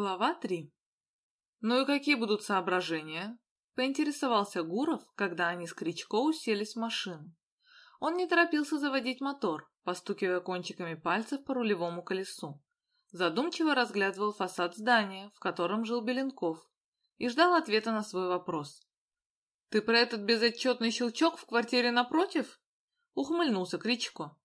Глава 3 «Ну и какие будут соображения?» — поинтересовался Гуров, когда они с Кричко уселись в машину. Он не торопился заводить мотор, постукивая кончиками пальцев по рулевому колесу. Задумчиво разглядывал фасад здания, в котором жил Беленков, и ждал ответа на свой вопрос. «Ты про этот безотчетный щелчок в квартире напротив?» — ухмыльнулся Кричко.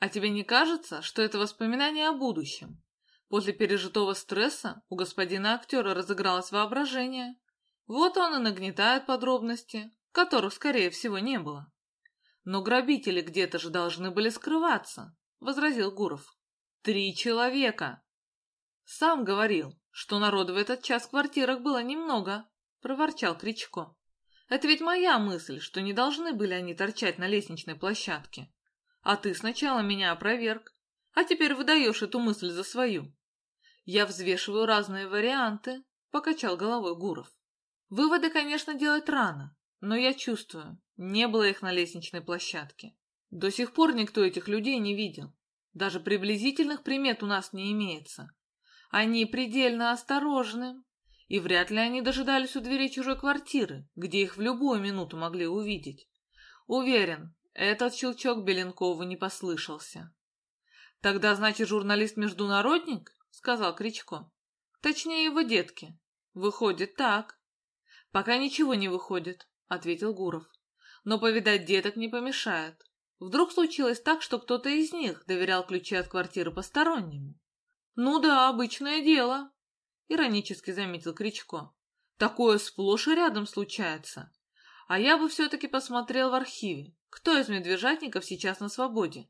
«А тебе не кажется, что это воспоминание о будущем?» После пережитого стресса у господина актера разыгралось воображение. Вот он и нагнетает подробности, которых, скорее всего, не было. «Но грабители где-то же должны были скрываться», — возразил Гуров. «Три человека!» «Сам говорил, что народу в этот час в квартирах было немного», — проворчал Кричко. «Это ведь моя мысль, что не должны были они торчать на лестничной площадке. А ты сначала меня опроверг, а теперь выдаешь эту мысль за свою». Я взвешиваю разные варианты, покачал головой Гуров. Выводы, конечно, делать рано, но я чувствую, не было их на лестничной площадке. До сих пор никто этих людей не видел. Даже приблизительных примет у нас не имеется. Они предельно осторожны, и вряд ли они дожидались у двери чужой квартиры, где их в любую минуту могли увидеть. Уверен, этот щелчок Беленкову не послышался. Тогда, значит, журналист-международник? Сказал Кричко. Точнее, его детки. Выходит так. Пока ничего не выходит, ответил Гуров. Но повидать деток не помешает. Вдруг случилось так, что кто-то из них доверял ключи от квартиры постороннему. Ну да, обычное дело, иронически заметил Кричко. Такое сплошь и рядом случается. А я бы все-таки посмотрел в архиве, кто из медвежатников сейчас на свободе.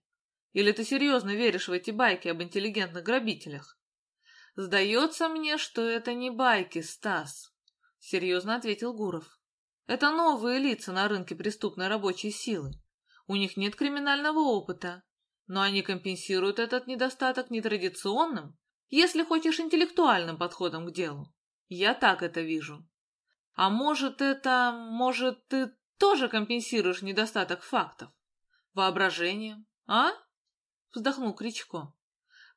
Или ты серьезно веришь в эти байки об интеллигентных грабителях? «Сдается мне, что это не байки, Стас», — серьезно ответил Гуров. «Это новые лица на рынке преступной рабочей силы. У них нет криминального опыта, но они компенсируют этот недостаток нетрадиционным, если хочешь, интеллектуальным подходом к делу. Я так это вижу. А может, это... может, ты тоже компенсируешь недостаток фактов? Воображением, а?» Вздохнул Кричко.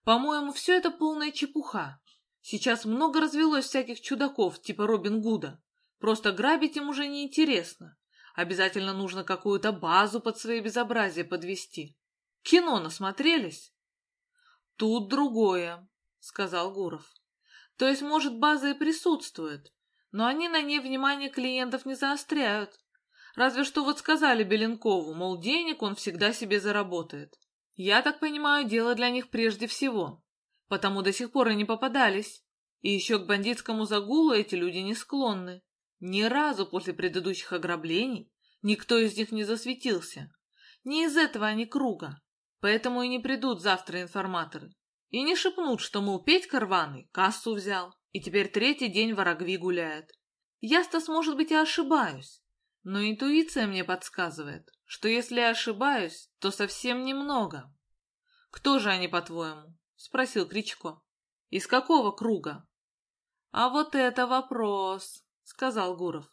По-моему, все это полная чепуха. Сейчас много развелось всяких чудаков, типа Робин Гуда. Просто грабить им уже не интересно. Обязательно нужно какую-то базу под свои безобразия подвести. Кино насмотрелись? Тут другое, сказал Гуров. То есть, может, база и присутствует, но они на ней внимание клиентов не заостряют. Разве что вот сказали Беленкову, мол, денег он всегда себе заработает. Я так понимаю, дело для них прежде всего, потому до сих пор и не попадались. И еще к бандитскому загулу эти люди не склонны. Ни разу после предыдущих ограблений никто из них не засветился. Не из этого они круга, поэтому и не придут завтра информаторы. И не шепнут, что, мол, Петька рваный кассу взял, и теперь третий день ворогви гуляет. Я-то, может быть, и ошибаюсь, но интуиция мне подсказывает, что если я ошибаюсь, то совсем немного. Кто же они, по-твоему? Спросил Кричко. Из какого круга? А вот это вопрос, сказал Гуров.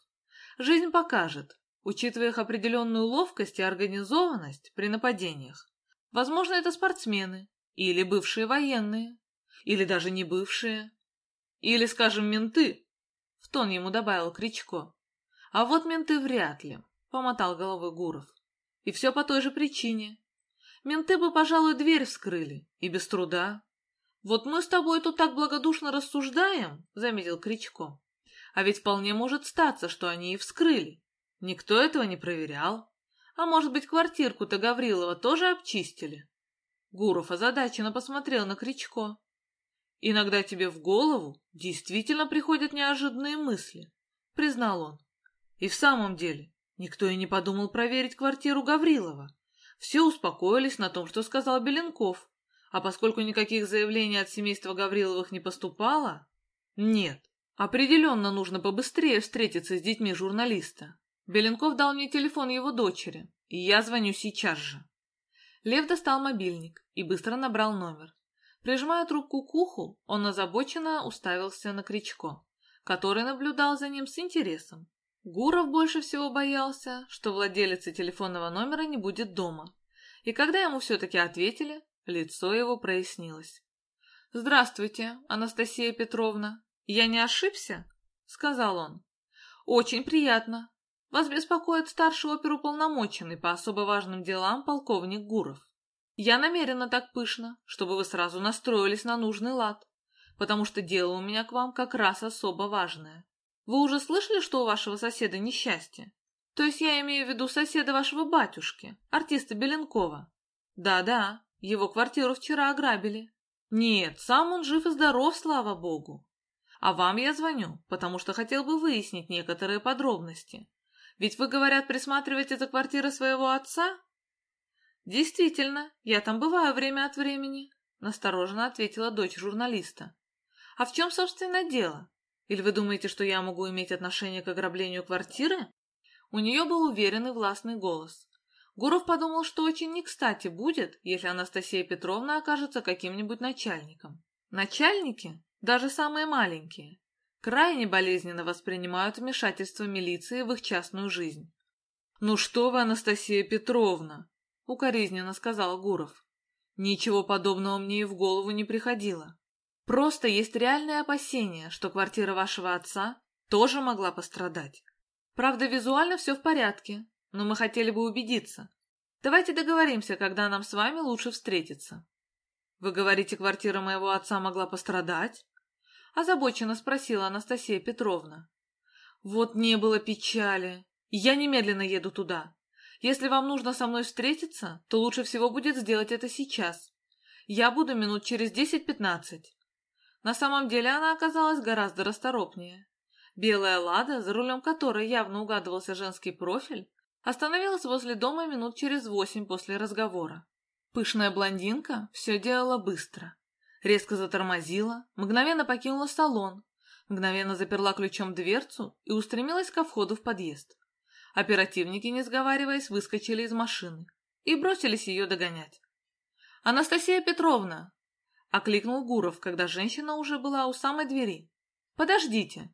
Жизнь покажет, учитывая их определенную ловкость и организованность при нападениях. Возможно, это спортсмены, или бывшие военные, или даже не бывшие, или, скажем, менты, в тон ему добавил Кричко. А вот менты вряд ли, помотал головой Гуров. И все по той же причине. Менты бы, пожалуй, дверь вскрыли, и без труда. Вот мы с тобой тут так благодушно рассуждаем, — заметил Кричко. А ведь вполне может статься, что они и вскрыли. Никто этого не проверял. А может быть, квартирку-то Гаврилова тоже обчистили? Гуров озадаченно посмотрел на Кричко. «Иногда тебе в голову действительно приходят неожиданные мысли», — признал он. «И в самом деле, Никто и не подумал проверить квартиру Гаврилова. Все успокоились на том, что сказал Беленков. А поскольку никаких заявлений от семейства Гавриловых не поступало... Нет, определенно нужно побыстрее встретиться с детьми журналиста. Беленков дал мне телефон его дочери, и я звоню сейчас же. Лев достал мобильник и быстро набрал номер. Прижимая трубку к уху, он озабоченно уставился на Кричко, который наблюдал за ним с интересом. Гуров больше всего боялся, что владелица телефонного номера не будет дома. И когда ему все-таки ответили, лицо его прояснилось. «Здравствуйте, Анастасия Петровна», «Я не ошибся?» — сказал он. «Очень приятно. Вас беспокоит старший оперуполномоченный по особо важным делам полковник Гуров. Я намерена так пышно, чтобы вы сразу настроились на нужный лад, потому что дело у меня к вам как раз особо важное. Вы уже слышали, что у вашего соседа несчастье? То есть я имею в виду соседа вашего батюшки, артиста Беленкова. Да-да, его квартиру вчера ограбили. Нет, сам он жив и здоров, слава богу. А вам я звоню, потому что хотел бы выяснить некоторые подробности. Ведь вы, говорят, присматриваете за квартирой своего отца? Действительно, я там бываю время от времени, настороженно ответила дочь журналиста. А в чем, собственно, дело? Или вы думаете, что я могу иметь отношение к ограблению квартиры? У нее был уверенный властный голос. Гуров подумал, что очень не кстати будет, если Анастасия Петровна окажется каким-нибудь начальником. Начальники, даже самые маленькие, крайне болезненно воспринимают вмешательство милиции в их частную жизнь. «Ну что вы, Анастасия Петровна!» — укоризненно сказал Гуров. «Ничего подобного мне и в голову не приходило. Просто есть реальное опасение, что квартира вашего отца тоже могла пострадать. Правда, визуально все в порядке, но мы хотели бы убедиться. Давайте договоримся, когда нам с вами лучше встретиться». «Вы говорите, квартира моего отца могла пострадать?» озабоченно спросила Анастасия Петровна. Вот не было печали. Я немедленно еду туда. Если вам нужно со мной встретиться, то лучше всего будет сделать это сейчас. Я буду минут через десять-пятнадцать. На самом деле она оказалась гораздо расторопнее. Белая лада, за рулем которой явно угадывался женский профиль, остановилась возле дома минут через восемь после разговора. Пышная блондинка все делала быстро резко затормозила, мгновенно покинула салон, мгновенно заперла ключом дверцу и устремилась ко входу в подъезд. Оперативники, не сговариваясь, выскочили из машины и бросились ее догонять. «Анастасия Петровна!» — окликнул Гуров, когда женщина уже была у самой двери. «Подождите!»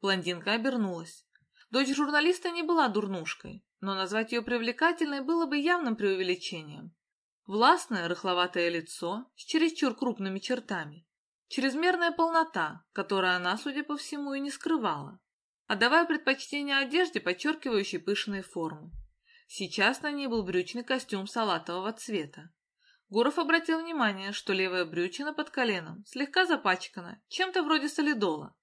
Блондинка обернулась. Дочь журналиста не была дурнушкой, но назвать ее привлекательной было бы явным преувеличением. Властное рыхловатое лицо с чересчур крупными чертами. Чрезмерная полнота, которую она, судя по всему, и не скрывала, отдавая предпочтение одежде, подчеркивающей пышные формы. Сейчас на ней был брючный костюм салатового цвета. Гуров обратил внимание, что левая брючина под коленом слегка запачкана, чем-то вроде солидола.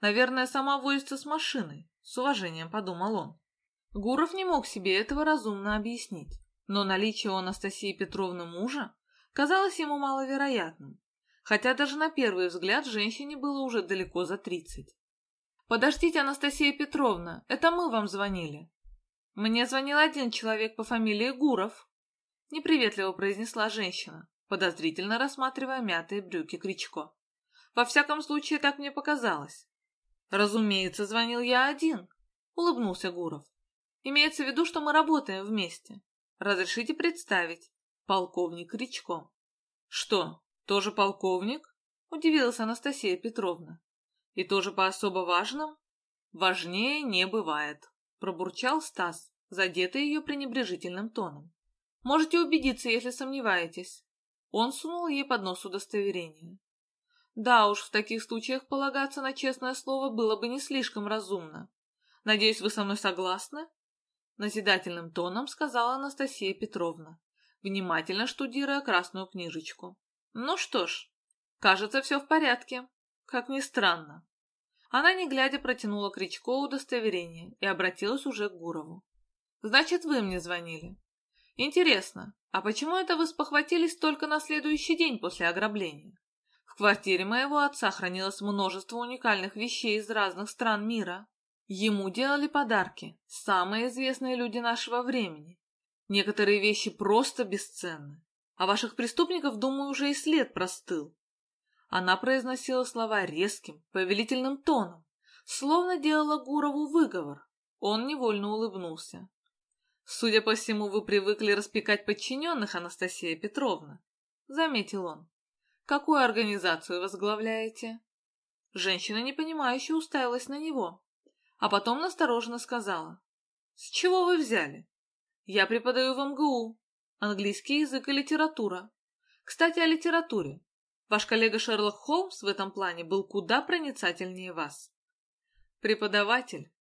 Наверное, сама возится с машиной, с уважением подумал он. Гуров не мог себе этого разумно объяснить но наличие у Анастасии Петровны мужа казалось ему маловероятным, хотя даже на первый взгляд женщине было уже далеко за тридцать. «Подождите, Анастасия Петровна, это мы вам звонили». «Мне звонил один человек по фамилии Гуров», — неприветливо произнесла женщина, подозрительно рассматривая мятые брюки Кричко. «Во всяком случае, так мне показалось». «Разумеется, звонил я один», — улыбнулся Гуров. «Имеется в виду, что мы работаем вместе. Разрешите представить. Полковник Ричко. Что, тоже полковник? Удивилась Анастасия Петровна. И тоже по особо важным? Важнее не бывает, пробурчал Стас, задетый ее пренебрежительным тоном. Можете убедиться, если сомневаетесь. Он сунул ей под нос удостоверение. Да уж, в таких случаях полагаться на честное слово было бы не слишком разумно. Надеюсь, вы со мной согласны? Назидательным тоном сказала Анастасия Петровна, внимательно штудируя красную книжечку. Ну что ж, кажется, все в порядке. Как ни странно. Она, не глядя, протянула Кричко удостоверение и обратилась уже к Гурову. «Значит, вы мне звонили. Интересно, а почему это вы спохватились только на следующий день после ограбления? В квартире моего отца хранилось множество уникальных вещей из разных стран мира. Ему делали подарки самые известные люди нашего времени. Некоторые вещи просто бесценны. А ваших преступников, думаю, уже и след простыл. Она произносила слова резким, повелительным тоном, словно делала Гурову выговор. Он невольно улыбнулся. «Судя по всему, вы привыкли распекать подчиненных, Анастасия Петровна», — заметил он. «Какую организацию возглавляете?» Женщина непонимающе уставилась на него а потом настороженно сказала. «С чего вы взяли?» «Я преподаю в МГУ. Английский язык и литература. Кстати, о литературе. Ваш коллега Шерлок Холмс в этом плане был куда проницательнее вас. Преподаватель.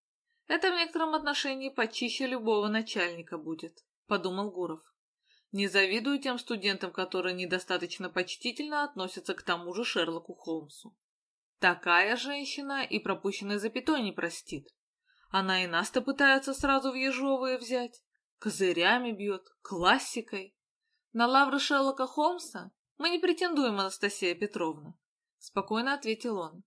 Это в некотором отношении почище любого начальника будет, подумал Гуров. Не завидую тем студентам, которые недостаточно почтительно относятся к тому же Шерлоку Холмсу. Такая женщина и пропущенной запятой не простит. Она и нас-то пытается сразу в ежовые взять. Козырями бьет, классикой. На лавры Шерлока Холмса мы не претендуем, Анастасия Петровна, — спокойно ответил он.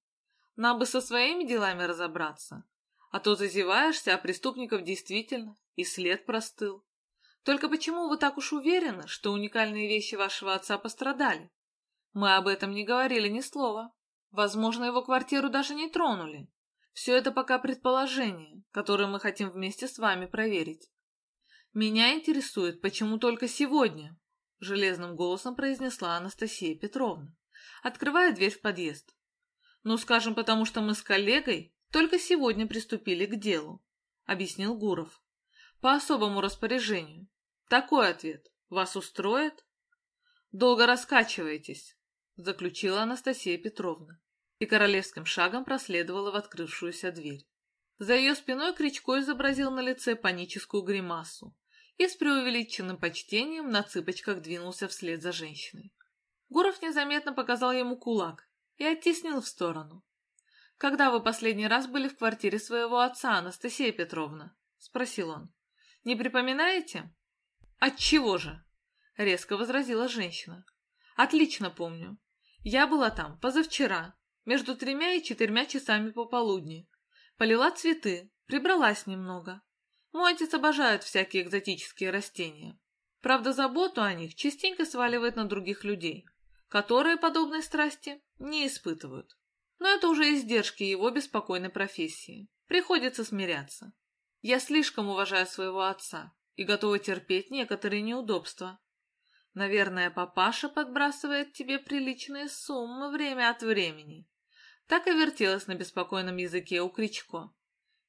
Нам бы со своими делами разобраться. А то зазеваешься, а преступников действительно, и след простыл. Только почему вы так уж уверены, что уникальные вещи вашего отца пострадали? Мы об этом не говорили ни слова. Возможно, его квартиру даже не тронули. Все это пока предположение, которое мы хотим вместе с вами проверить. Меня интересует, почему только сегодня, железным голосом произнесла Анастасия Петровна, открывая дверь в подъезд. Ну, скажем, потому что мы с коллегой только сегодня приступили к делу, объяснил Гуров. По особому распоряжению. Такой ответ вас устроит? Долго раскачиваетесь, заключила Анастасия Петровна и королевским шагом проследовала в открывшуюся дверь. За ее спиной Кричко изобразил на лице паническую гримасу и с преувеличенным почтением на цыпочках двинулся вслед за женщиной. Гуров незаметно показал ему кулак и оттеснил в сторону. «Когда вы последний раз были в квартире своего отца, Анастасия Петровна?» — спросил он. «Не припоминаете?» «Отчего же?» — резко возразила женщина. «Отлично помню. Я была там позавчера, между тремя и четырьмя часами пополудни. Полила цветы, прибралась немного. Мой отец обожает всякие экзотические растения. Правда, заботу о них частенько сваливает на других людей, которые подобной страсти не испытывают. Но это уже издержки его беспокойной профессии. Приходится смиряться. Я слишком уважаю своего отца и готова терпеть некоторые неудобства. Наверное, папаша подбрасывает тебе приличные суммы время от времени. Так и вертелась на беспокойном языке у Кричко.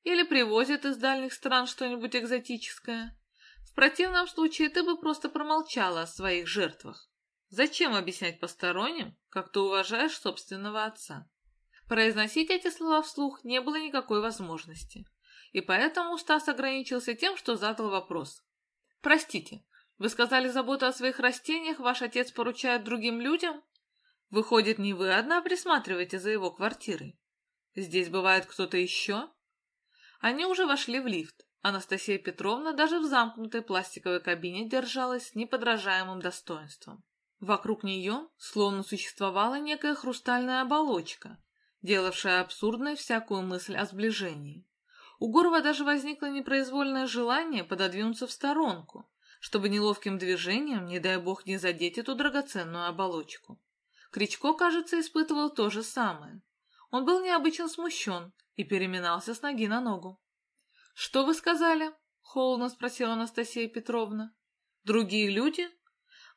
Или привозит из дальних стран что-нибудь экзотическое. В противном случае ты бы просто промолчала о своих жертвах. Зачем объяснять посторонним, как ты уважаешь собственного отца? Произносить эти слова вслух не было никакой возможности. И поэтому Стас ограничился тем, что задал вопрос. «Простите, вы сказали, заботу о своих растениях ваш отец поручает другим людям? Выходит, не вы одна присматриваете за его квартирой? Здесь бывает кто-то еще?» Они уже вошли в лифт. Анастасия Петровна даже в замкнутой пластиковой кабине держалась с неподражаемым достоинством. Вокруг нее словно существовала некая хрустальная оболочка, делавшая абсурдной всякую мысль о сближении. У Гурова даже возникло непроизвольное желание пододвинуться в сторонку, чтобы неловким движением, не дай бог, не задеть эту драгоценную оболочку. Кричко, кажется, испытывал то же самое. Он был необычно смущен и переминался с ноги на ногу. «Что вы сказали?» — холодно спросила Анастасия Петровна. «Другие люди?»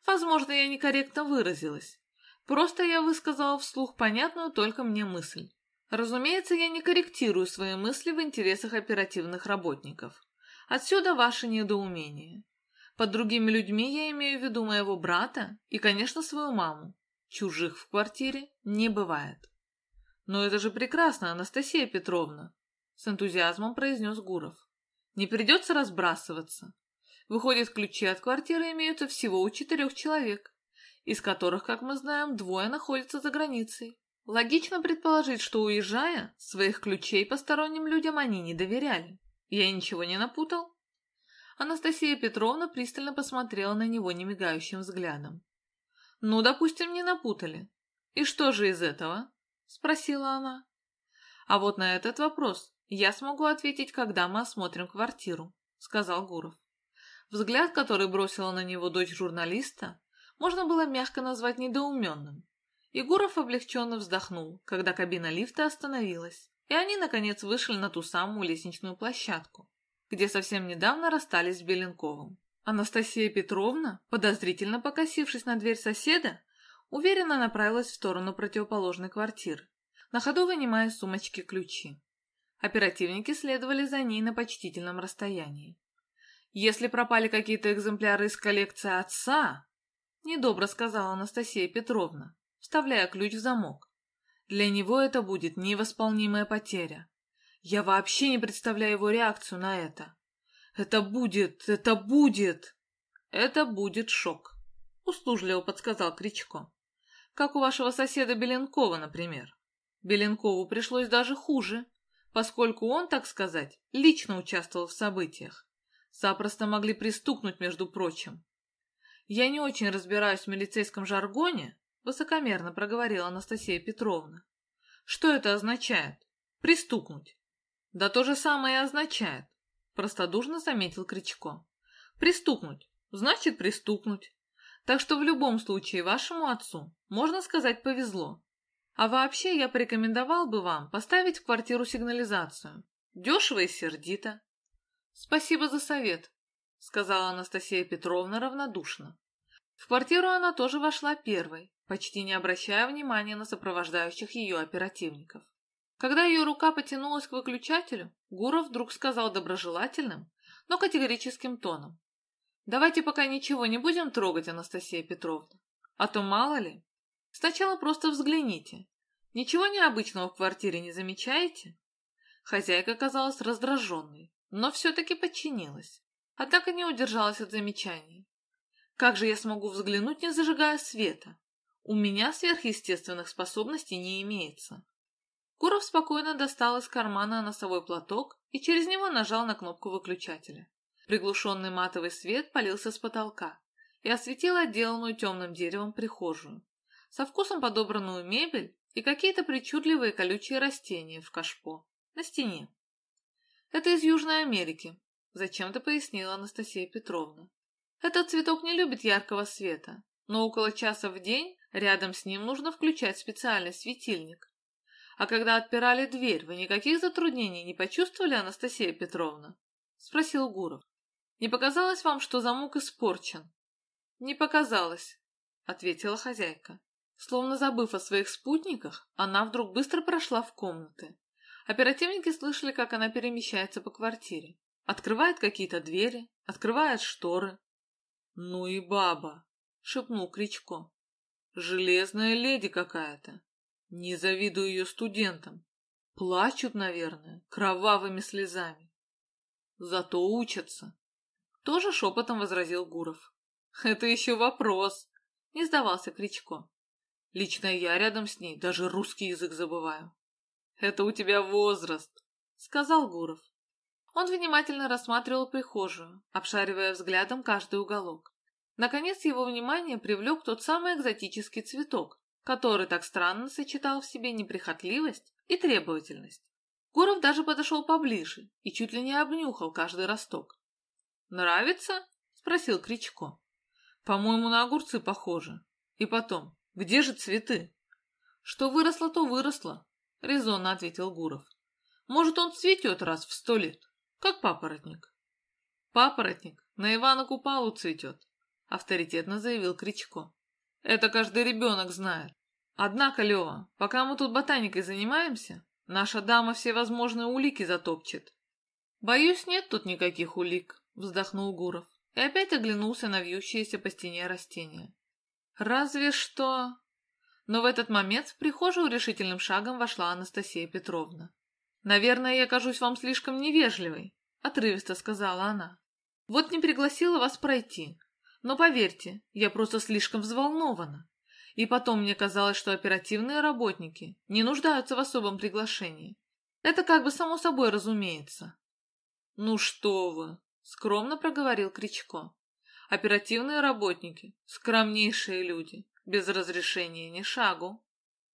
«Возможно, я некорректно выразилась. Просто я высказала вслух понятную только мне мысль. Разумеется, я не корректирую свои мысли в интересах оперативных работников. Отсюда ваше недоумение. Под другими людьми я имею в виду моего брата и, конечно, свою маму. Чужих в квартире не бывает. «Но это же прекрасно, Анастасия Петровна!» С энтузиазмом произнес Гуров. «Не придется разбрасываться. Выходит, ключи от квартиры имеются всего у четырех человек, из которых, как мы знаем, двое находятся за границей. Логично предположить, что, уезжая, своих ключей посторонним людям они не доверяли. Я ничего не напутал?» Анастасия Петровна пристально посмотрела на него немигающим взглядом. «Ну, допустим, не напутали. И что же из этого?» спросила она. А вот на этот вопрос я смогу ответить, когда мы осмотрим квартиру, сказал Гуров. Взгляд, который бросила на него дочь журналиста, можно было мягко назвать недоуменным. И Гуров облегченно вздохнул, когда кабина лифта остановилась, и они, наконец, вышли на ту самую лестничную площадку, где совсем недавно расстались с Беленковым. Анастасия Петровна, подозрительно покосившись на дверь соседа, уверенно направилась в сторону противоположной квартиры, на ходу вынимая из сумочки ключи. Оперативники следовали за ней на почтительном расстоянии. «Если пропали какие-то экземпляры из коллекции отца...» — недобро сказала Анастасия Петровна, вставляя ключ в замок. Для него это будет невосполнимая потеря. Я вообще не представляю его реакцию на это. Это будет, это будет... Это будет шок, услужливо подсказал Кричко. Как у вашего соседа Беленкова, например. Беленкову пришлось даже хуже, поскольку он, так сказать, лично участвовал в событиях. Запросто могли пристукнуть, между прочим. Я не очень разбираюсь в милицейском жаргоне, высокомерно проговорила Анастасия Петровна. Что это означает? Пристукнуть. Да то же самое и означает, простодушно заметил Кричко. Пристукнуть, значит пристукнуть. Так что в любом случае вашему отцу, можно сказать, повезло. А вообще я порекомендовал бы вам поставить в квартиру сигнализацию. Дешево и сердито. Спасибо за совет, сказала Анастасия Петровна равнодушно. В квартиру она тоже вошла первой, почти не обращая внимания на сопровождающих ее оперативников. Когда ее рука потянулась к выключателю, Гуров вдруг сказал доброжелательным, но категорическим тоном. «Давайте пока ничего не будем трогать, Анастасия Петровна, а то мало ли. Сначала просто взгляните. Ничего необычного в квартире не замечаете?» Хозяйка казалась раздраженной, но все-таки подчинилась, однако не удержалась от замечаний. «Как же я смогу взглянуть, не зажигая света? У меня сверхъестественных способностей не имеется». Гуров спокойно достал из кармана носовой платок и через него нажал на кнопку выключателя. Приглушенный матовый свет полился с потолка и осветил отделанную темным деревом прихожую со вкусом подобранную мебель и какие-то причудливые колючие растения в кашпо на стене. Это из Южной Америки, зачем-то пояснила Анастасия Петровна. Этот цветок не любит яркого света, но около часа в день рядом с ним нужно включать специальный светильник. А когда отпирали дверь, вы никаких затруднений не почувствовали, Анастасия Петровна? Спросил Гуров. Не показалось вам, что замок испорчен? Не показалось, ответила хозяйка. Словно забыв о своих спутниках, она вдруг быстро прошла в комнаты. Оперативники слышали, как она перемещается по квартире. Открывает какие-то двери, открывает шторы. «Ну и баба!» — шепнул Кричко. «Железная леди какая-то. Не завидую ее студентам. Плачут, наверное, кровавыми слезами. Зато учатся». Тоже шепотом возразил Гуров. «Это еще вопрос!» — не сдавался Кричко. Лично я рядом с ней даже русский язык забываю. Это у тебя возраст, сказал Гуров. Он внимательно рассматривал прихожую, обшаривая взглядом каждый уголок. Наконец его внимание привлек тот самый экзотический цветок, который так странно сочетал в себе неприхотливость и требовательность. Гуров даже подошел поближе и чуть ли не обнюхал каждый росток. «Нравится?» — спросил Кричко. «По-моему, на огурцы похоже. И потом, где же цветы? Что выросло, то выросло, резонно ответил Гуров. Может, он цветет раз в сто лет, как папоротник. Папоротник на Ивана Купалу цветет, авторитетно заявил Кричко. Это каждый ребенок знает. Однако, Лева, пока мы тут ботаникой занимаемся, наша дама все возможные улики затопчет. Боюсь, нет тут никаких улик, вздохнул Гуров и опять оглянулся на вьющиеся по стене растения. Разве что... Но в этот момент в прихожую решительным шагом вошла Анастасия Петровна. «Наверное, я кажусь вам слишком невежливой», — отрывисто сказала она. «Вот не пригласила вас пройти. Но поверьте, я просто слишком взволнована. И потом мне казалось, что оперативные работники не нуждаются в особом приглашении. Это как бы само собой разумеется». «Ну что вы!» — скромно проговорил Кричко. Оперативные работники, скромнейшие люди, без разрешения ни шагу.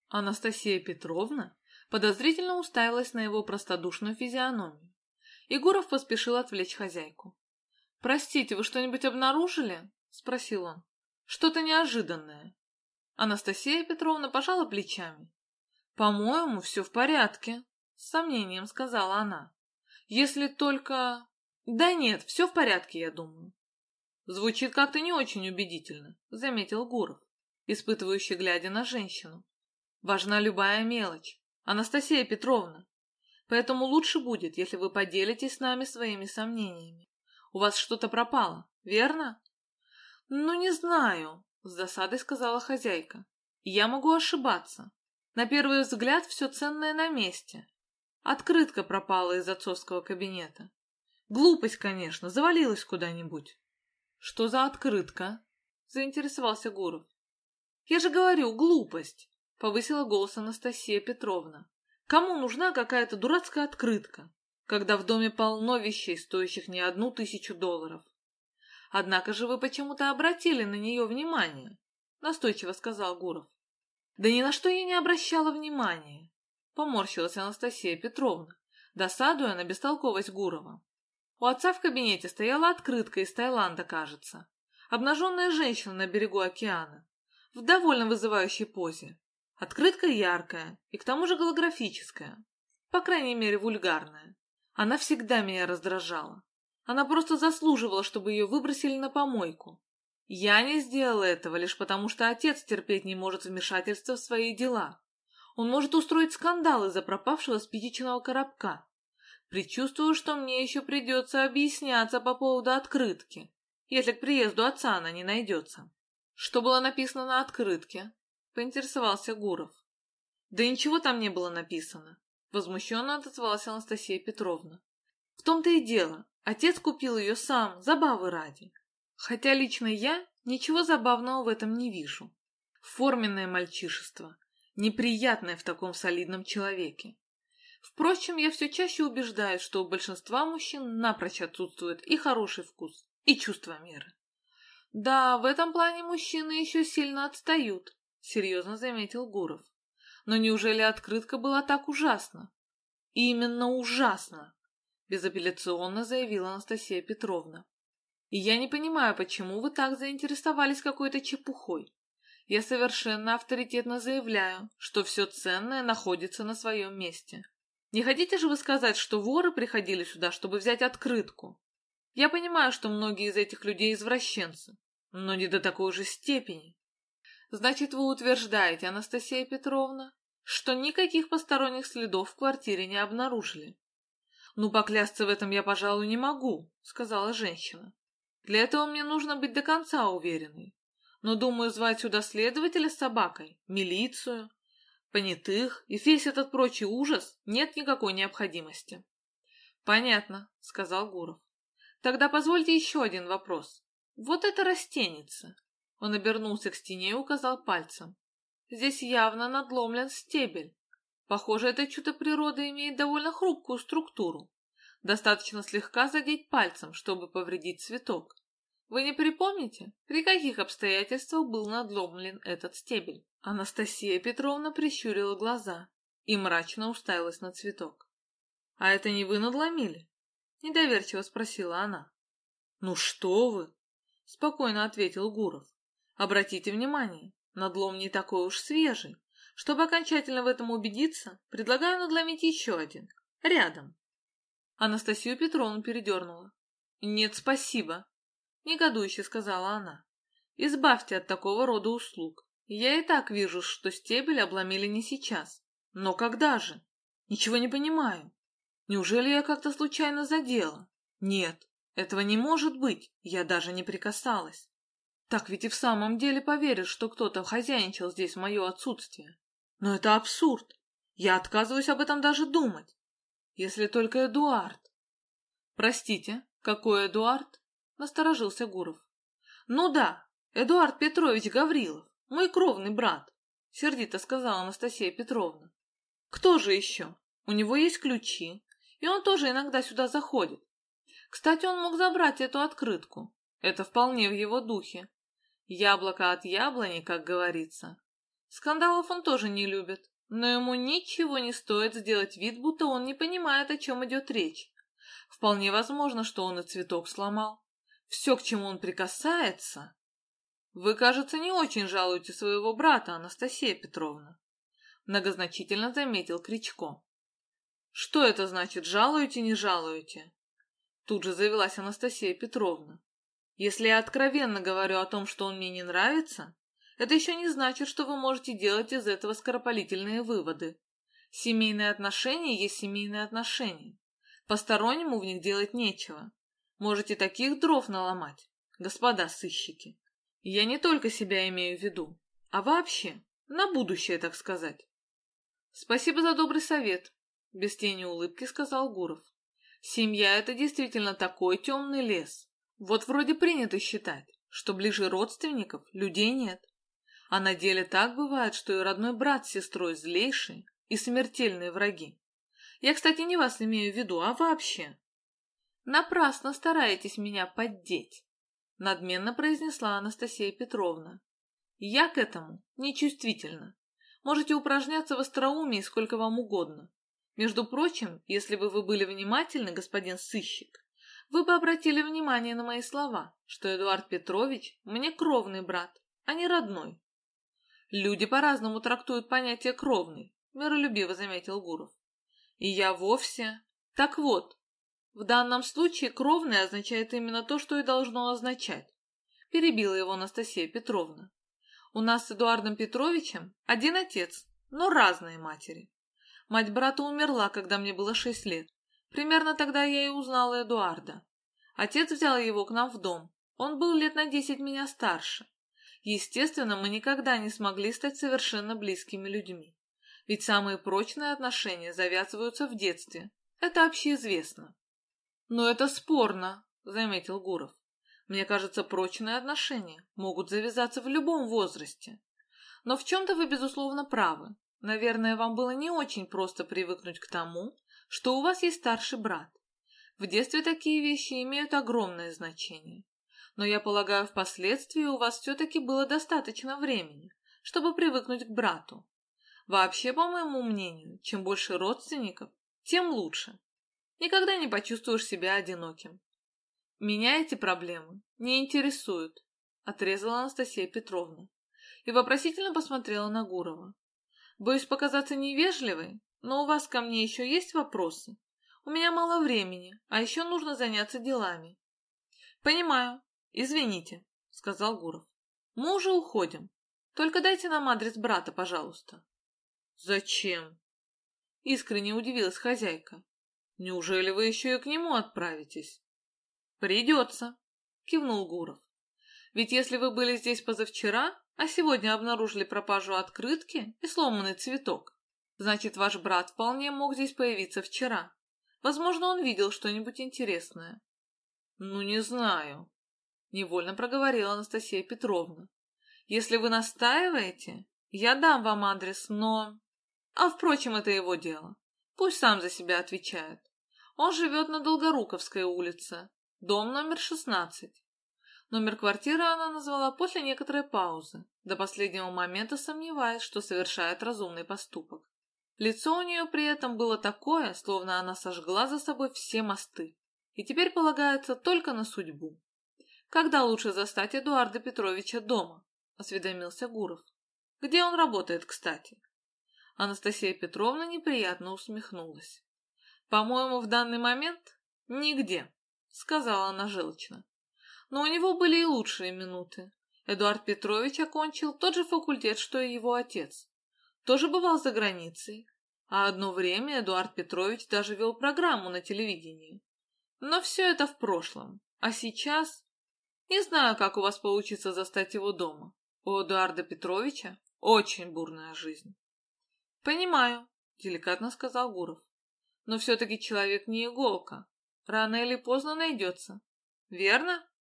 Анастасия Петровна подозрительно уставилась на его простодушную физиономию. Егоров поспешил отвлечь хозяйку. «Простите, вы что-нибудь обнаружили?» — спросил он. «Что-то неожиданное». Анастасия Петровна пожала плечами. «По-моему, все в порядке», — с сомнением сказала она. «Если только...» «Да нет, все в порядке, я думаю. Звучит как-то не очень убедительно, заметил Гуров, испытывающий глядя на женщину. Важна любая мелочь. Анастасия Петровна. Поэтому лучше будет, если вы поделитесь с нами своими сомнениями. У вас что-то пропало, верно? Ну, не знаю, с досадой сказала хозяйка. Я могу ошибаться. На первый взгляд все ценное на месте. Открытка пропала из отцовского кабинета. Глупость, конечно, завалилась куда-нибудь. Что за открытка? Заинтересовался Гуров. Я же говорю, глупость, повысила голос Анастасия Петровна. Кому нужна какая-то дурацкая открытка, когда в доме полно вещей, стоящих не одну тысячу долларов? Однако же вы почему-то обратили на нее внимание, настойчиво сказал Гуров. Да ни на что я не обращала внимания, поморщилась Анастасия Петровна, досадуя на бестолковость Гурова. У отца в кабинете стояла открытка из Таиланда, кажется. Обнаженная женщина на берегу океана. В довольно вызывающей позе. Открытка яркая и к тому же голографическая. По крайней мере, вульгарная. Она всегда меня раздражала. Она просто заслуживала, чтобы ее выбросили на помойку. Я не сделала этого лишь потому, что отец терпеть не может вмешательства в свои дела. Он может устроить скандал из-за пропавшего спичечного коробка. Предчувствую, что мне еще придется объясняться по поводу открытки, если к приезду отца она не найдется. Что было написано на открытке? Поинтересовался Гуров. Да ничего там не было написано. Возмущенно отозвалась Анастасия Петровна. В том-то и дело. Отец купил ее сам, забавы ради. Хотя лично я ничего забавного в этом не вижу. Форменное мальчишество. Неприятное в таком солидном человеке. Впрочем, я все чаще убеждаюсь, что у большинства мужчин напрочь отсутствует и хороший вкус, и чувство меры. Да, в этом плане мужчины еще сильно отстают, серьезно заметил Гуров. Но неужели открытка была так ужасна? Именно ужасно, безапелляционно заявила Анастасия Петровна. И я не понимаю, почему вы так заинтересовались какой-то чепухой. Я совершенно авторитетно заявляю, что все ценное находится на своем месте. Не хотите же вы сказать, что воры приходили сюда, чтобы взять открытку? Я понимаю, что многие из этих людей извращенцы, но не до такой же степени. Значит, вы утверждаете, Анастасия Петровна, что никаких посторонних следов в квартире не обнаружили? Ну, поклясться в этом я, пожалуй, не могу, сказала женщина. Для этого мне нужно быть до конца уверенной. Но, думаю, звать сюда следователя с собакой, милицию, понятых и весь этот прочий ужас нет никакой необходимости. Понятно, сказал Гуров. Тогда позвольте еще один вопрос. Вот это растеница. Он обернулся к стене и указал пальцем. Здесь явно надломлен стебель. Похоже, это чудо природы имеет довольно хрупкую структуру. Достаточно слегка задеть пальцем, чтобы повредить цветок. Вы не припомните, при каких обстоятельствах был надломлен этот стебель? Анастасия Петровна прищурила глаза и мрачно уставилась на цветок. — А это не вы надломили? — недоверчиво спросила она. — Ну что вы! — спокойно ответил Гуров. — Обратите внимание, надлом не такой уж свежий. Чтобы окончательно в этом убедиться, предлагаю надломить еще один, рядом. Анастасию Петровну передернула. — Нет, спасибо, — негодующе сказала она. — Избавьте от такого рода услуг. Я и так вижу, что стебель обломили не сейчас. Но когда же? Ничего не понимаю. Неужели я как-то случайно задела? Нет, этого не может быть, я даже не прикасалась. Так ведь и в самом деле поверишь, что кто-то хозяйничал здесь в мое отсутствие. Но это абсурд. Я отказываюсь об этом даже думать. Если только Эдуард. Простите, какой Эдуард? Насторожился Гуров. Ну да, Эдуард Петрович Гаврилов. Мой кровный брат, сердито сказала Анастасия Петровна. Кто же еще? У него есть ключи, и он тоже иногда сюда заходит. Кстати, он мог забрать эту открытку. Это вполне в его духе. Яблоко от яблони, как говорится. Скандалов он тоже не любит, но ему ничего не стоит сделать вид, будто он не понимает, о чем идет речь. Вполне возможно, что он и цветок сломал. Все, к чему он прикасается, вы, кажется, не очень жалуете своего брата, Анастасия Петровна. Многозначительно заметил Кричко. Что это значит, жалуете, не жалуете? Тут же завелась Анастасия Петровна. Если я откровенно говорю о том, что он мне не нравится, это еще не значит, что вы можете делать из этого скоропалительные выводы. Семейные отношения есть семейные отношения. Постороннему в них делать нечего. Можете таких дров наломать, господа сыщики. Я не только себя имею в виду, а вообще, На будущее, так сказать. Спасибо за добрый совет, без тени улыбки сказал Гуров. Семья — это действительно такой темный лес. Вот вроде принято считать, что ближе родственников людей нет. А на деле так бывает, что и родной брат с сестрой злейшие и смертельные враги. Я, кстати, не вас имею в виду, а вообще. Напрасно стараетесь меня поддеть, надменно произнесла Анастасия Петровна. Я к этому нечувствительна. Можете упражняться в остроумии сколько вам угодно. Между прочим, если бы вы были внимательны, господин сыщик, вы бы обратили внимание на мои слова, что Эдуард Петрович мне кровный брат, а не родной. Люди по-разному трактуют понятие «кровный», миролюбиво заметил Гуров. И я вовсе... Так вот, в данном случае «кровный» означает именно то, что и должно означать. Перебила его Анастасия Петровна. У нас с Эдуардом Петровичем один отец, но разные матери. Мать брата умерла, когда мне было шесть лет. Примерно тогда я и узнала Эдуарда. Отец взял его к нам в дом. Он был лет на десять меня старше. Естественно, мы никогда не смогли стать совершенно близкими людьми. Ведь самые прочные отношения завязываются в детстве. Это общеизвестно. Но это спорно, заметил Гуров. Мне кажется, прочные отношения могут завязаться в любом возрасте. Но в чем-то вы, безусловно, правы. Наверное, вам было не очень просто привыкнуть к тому, что у вас есть старший брат. В детстве такие вещи имеют огромное значение но я полагаю, впоследствии у вас все-таки было достаточно времени, чтобы привыкнуть к брату. Вообще, по моему мнению, чем больше родственников, тем лучше. Никогда не почувствуешь себя одиноким. Меня эти проблемы не интересуют, отрезала Анастасия Петровна и вопросительно посмотрела на Гурова. Боюсь показаться невежливой, но у вас ко мне еще есть вопросы? У меня мало времени, а еще нужно заняться делами. Понимаю, «Извините», — сказал Гуров. «Мы уже уходим. Только дайте нам адрес брата, пожалуйста». «Зачем?» — искренне удивилась хозяйка. «Неужели вы еще и к нему отправитесь?» «Придется», — кивнул Гуров. «Ведь если вы были здесь позавчера, а сегодня обнаружили пропажу открытки и сломанный цветок, значит, ваш брат вполне мог здесь появиться вчера. Возможно, он видел что-нибудь интересное». «Ну, не знаю», Невольно проговорила Анастасия Петровна. Если вы настаиваете, я дам вам адрес, но... А, впрочем, это его дело. Пусть сам за себя отвечает. Он живет на Долгоруковской улице, дом номер шестнадцать. Номер квартиры она назвала после некоторой паузы, до последнего момента сомневаясь, что совершает разумный поступок. Лицо у нее при этом было такое, словно она сожгла за собой все мосты, и теперь полагается только на судьбу. «Когда лучше застать Эдуарда Петровича дома?» — осведомился Гуров. «Где он работает, кстати?» Анастасия Петровна неприятно усмехнулась. «По-моему, в данный момент нигде», — сказала она желчно. «Но у него были и лучшие минуты. Эдуард Петрович окончил тот же факультет, что и его отец. Тоже бывал за границей. А одно время Эдуард Петрович даже вел программу на телевидении. Но все это в прошлом. А сейчас не знаю, как у вас получится застать его дома. У Эдуарда Петровича очень бурная жизнь. Понимаю, деликатно сказал Гуров. Но все-таки человек не иголка. Рано или поздно найдется. Верно?